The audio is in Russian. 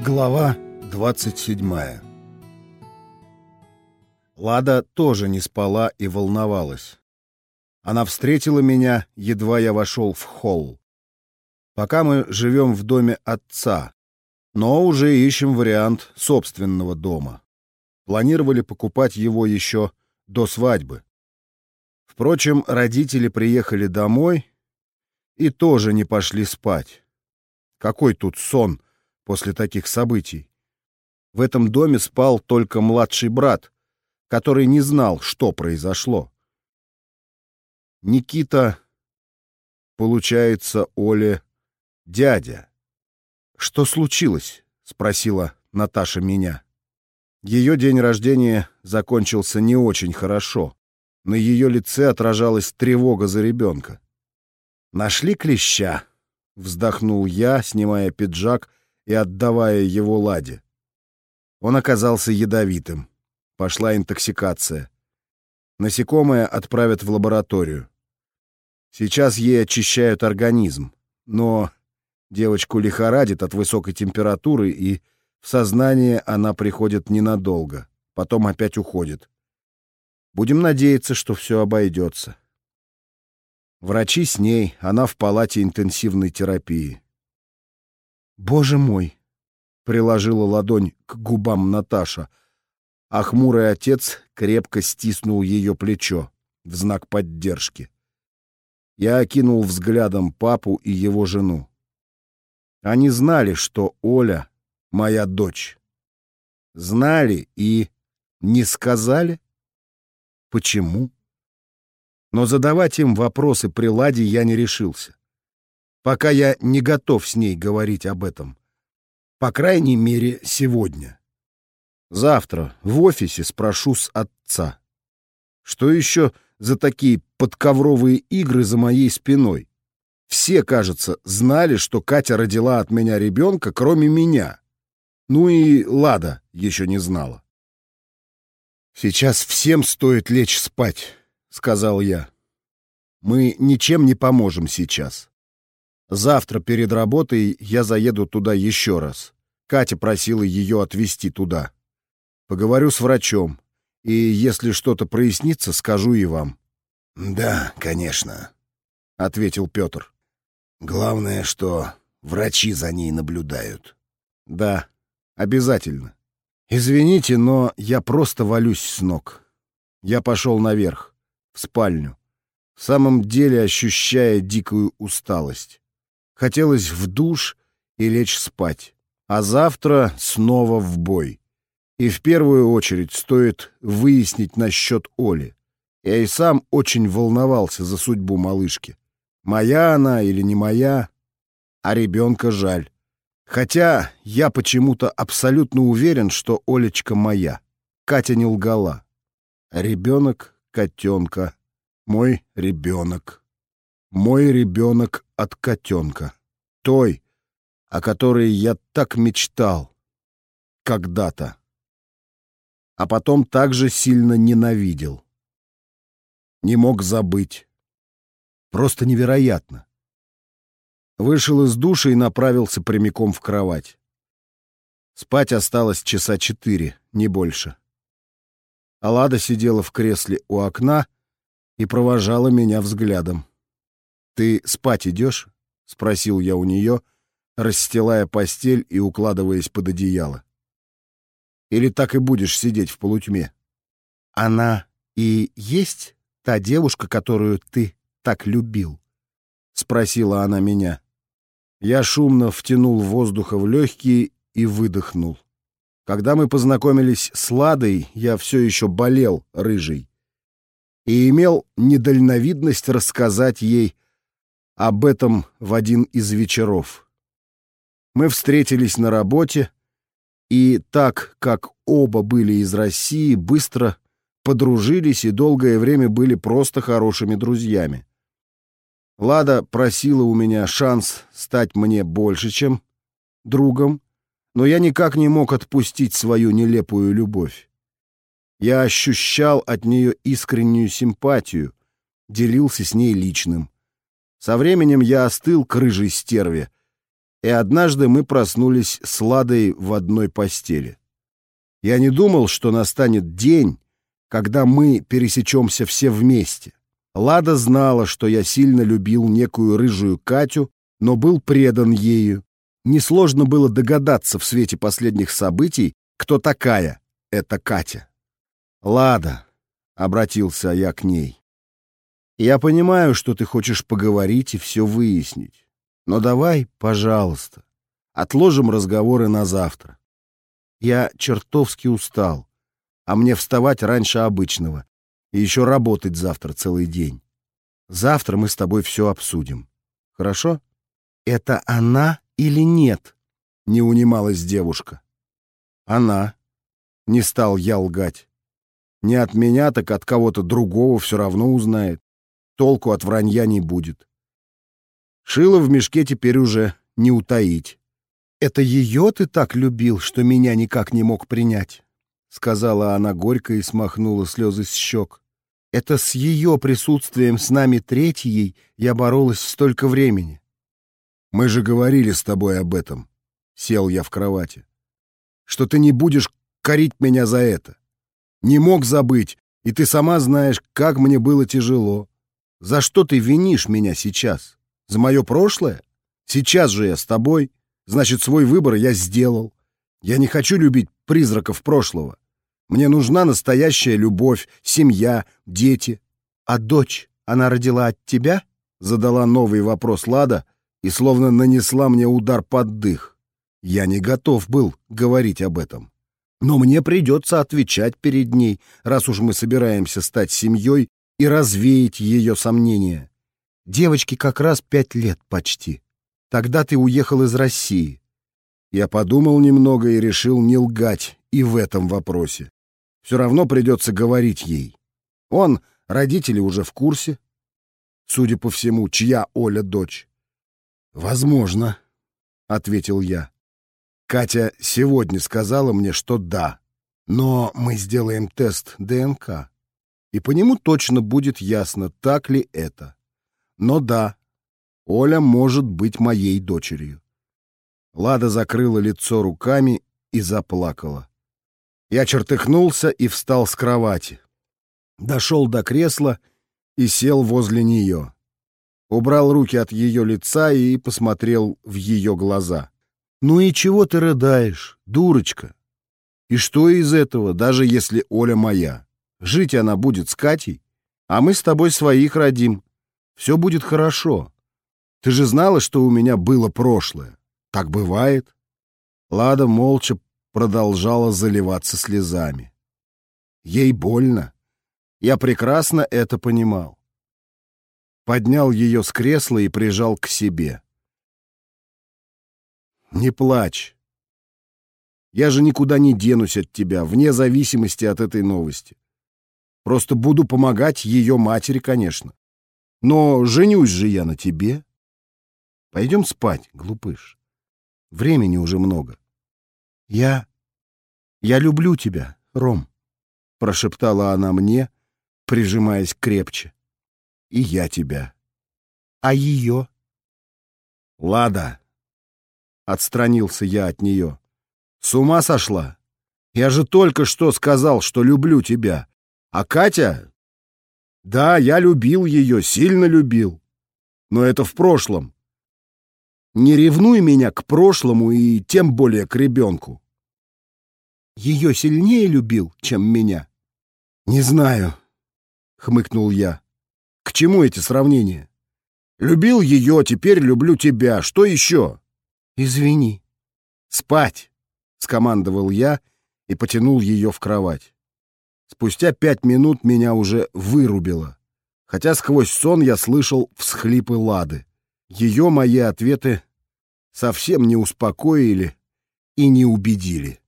Глава 27 Лада тоже не спала и волновалась. Она встретила меня, едва я вошел в холл. Пока мы живем в доме отца, но уже ищем вариант собственного дома. Планировали покупать его еще до свадьбы. Впрочем, родители приехали домой и тоже не пошли спать. Какой тут сон после таких событий? В этом доме спал только младший брат, который не знал, что произошло. Никита, получается, Оле дядя. Что случилось? спросила Наташа меня. Ее день рождения закончился не очень хорошо. На ее лице отражалась тревога за ребенка. «Нашли клеща?» — вздохнул я, снимая пиджак и отдавая его Ладе. Он оказался ядовитым. Пошла интоксикация. Насекомое отправят в лабораторию. Сейчас ей очищают организм, но девочку лихорадит от высокой температуры, и в сознание она приходит ненадолго, потом опять уходит. Будем надеяться, что все обойдется. Врачи с ней, она в палате интенсивной терапии. «Боже мой!» — приложила ладонь к губам Наташа, а хмурый отец крепко стиснул ее плечо в знак поддержки. Я окинул взглядом папу и его жену. Они знали, что Оля — моя дочь. Знали и не сказали? Почему? Но задавать им вопросы при Ладе я не решился. Пока я не готов с ней говорить об этом. По крайней мере, сегодня. Завтра в офисе спрошу с отца. Что еще за такие подковровые игры за моей спиной? Все, кажется, знали, что Катя родила от меня ребенка, кроме меня. Ну и Лада еще не знала. «Сейчас всем стоит лечь спать», — сказал я. «Мы ничем не поможем сейчас. Завтра перед работой я заеду туда еще раз. Катя просила ее отвезти туда. Поговорю с врачом, и если что-то прояснится, скажу и вам». «Да, конечно», — ответил Петр. «Главное, что врачи за ней наблюдают». «Да, обязательно. «Извините, но я просто валюсь с ног. Я пошел наверх, в спальню, в самом деле ощущая дикую усталость. Хотелось в душ и лечь спать, а завтра снова в бой. И в первую очередь стоит выяснить насчет Оли. Я и сам очень волновался за судьбу малышки. Моя она или не моя, а ребенка жаль. Хотя я почему-то абсолютно уверен, что Олечка моя. Катя не лгала. Ребенок котенка. Мой ребенок. Мой ребенок от котенка. Той, о которой я так мечтал. Когда-то. А потом так же сильно ненавидел. Не мог забыть. Просто невероятно. Вышел из душа и направился прямиком в кровать. Спать осталось часа четыре, не больше. Алада сидела в кресле у окна и провожала меня взглядом. «Ты спать идешь?» — спросил я у нее, расстилая постель и укладываясь под одеяло. «Или так и будешь сидеть в полутьме?» «Она и есть та девушка, которую ты так любил?» — спросила она меня. Я шумно втянул воздуха в легкие и выдохнул. Когда мы познакомились с Ладой, я все еще болел рыжий и имел недальновидность рассказать ей об этом в один из вечеров. Мы встретились на работе, и так как оба были из России, быстро подружились и долгое время были просто хорошими друзьями. Лада просила у меня шанс стать мне больше, чем другом, но я никак не мог отпустить свою нелепую любовь. Я ощущал от нее искреннюю симпатию, делился с ней личным. Со временем я остыл к рыжей стерве и однажды мы проснулись с Ладой в одной постели. Я не думал, что настанет день, когда мы пересечемся все вместе. Лада знала, что я сильно любил некую рыжую Катю, но был предан ею. Несложно было догадаться в свете последних событий, кто такая эта Катя. «Лада», — обратился я к ней, — «я понимаю, что ты хочешь поговорить и все выяснить. Но давай, пожалуйста, отложим разговоры на завтра. Я чертовски устал, а мне вставать раньше обычного и еще работать завтра целый день. Завтра мы с тобой все обсудим. Хорошо? Это она или нет? Не унималась девушка. Она. Не стал я лгать. Не от меня, так от кого-то другого все равно узнает. Толку от вранья не будет. Шило в мешке теперь уже не утаить. «Это ее ты так любил, что меня никак не мог принять?» — сказала она горько и смахнула слезы с щек. «Это с ее присутствием с нами третьей я боролась столько времени». «Мы же говорили с тобой об этом», — сел я в кровати, «что ты не будешь корить меня за это. Не мог забыть, и ты сама знаешь, как мне было тяжело. За что ты винишь меня сейчас?» За мое прошлое? Сейчас же я с тобой. Значит, свой выбор я сделал. Я не хочу любить призраков прошлого. Мне нужна настоящая любовь, семья, дети. А дочь, она родила от тебя? Задала новый вопрос Лада и словно нанесла мне удар под дых. Я не готов был говорить об этом. Но мне придется отвечать перед ней, раз уж мы собираемся стать семьей и развеять ее сомнения. Девочке как раз пять лет почти. Тогда ты уехал из России. Я подумал немного и решил не лгать и в этом вопросе. Все равно придется говорить ей. Он, родители уже в курсе. Судя по всему, чья Оля дочь? Возможно, — ответил я. Катя сегодня сказала мне, что да. Но мы сделаем тест ДНК, и по нему точно будет ясно, так ли это. Но да, Оля может быть моей дочерью. Лада закрыла лицо руками и заплакала. Я чертыхнулся и встал с кровати. Дошел до кресла и сел возле нее. Убрал руки от ее лица и посмотрел в ее глаза. «Ну и чего ты рыдаешь, дурочка? И что из этого, даже если Оля моя? Жить она будет с Катей, а мы с тобой своих родим, все будет хорошо. Ты же знала, что у меня было прошлое. Так бывает. Лада молча продолжала заливаться слезами. Ей больно. Я прекрасно это понимал. Поднял ее с кресла и прижал к себе. Не плачь. Я же никуда не денусь от тебя, вне зависимости от этой новости. Просто буду помогать ее матери, конечно. Но женюсь же я на тебе. Пойдем спать, глупыш. Времени уже много. Я... я люблю тебя, Ром, — прошептала она мне, прижимаясь крепче. И я тебя. А ее? Лада. Отстранился я от нее. С ума сошла? Я же только что сказал, что люблю тебя. А Катя да, я любил ее, сильно любил. Но это в прошлом. Не ревнуй меня к прошлому и тем более к ребенку. Ее сильнее любил, чем меня? Не знаю, — хмыкнул я. К чему эти сравнения? Любил ее, теперь люблю тебя. Что еще? Извини. Спать, — скомандовал я и потянул ее в кровать. Спустя пять минут меня уже вырубило, хотя сквозь сон я слышал всхлипы Лады. Ее мои ответы совсем не успокоили и не убедили.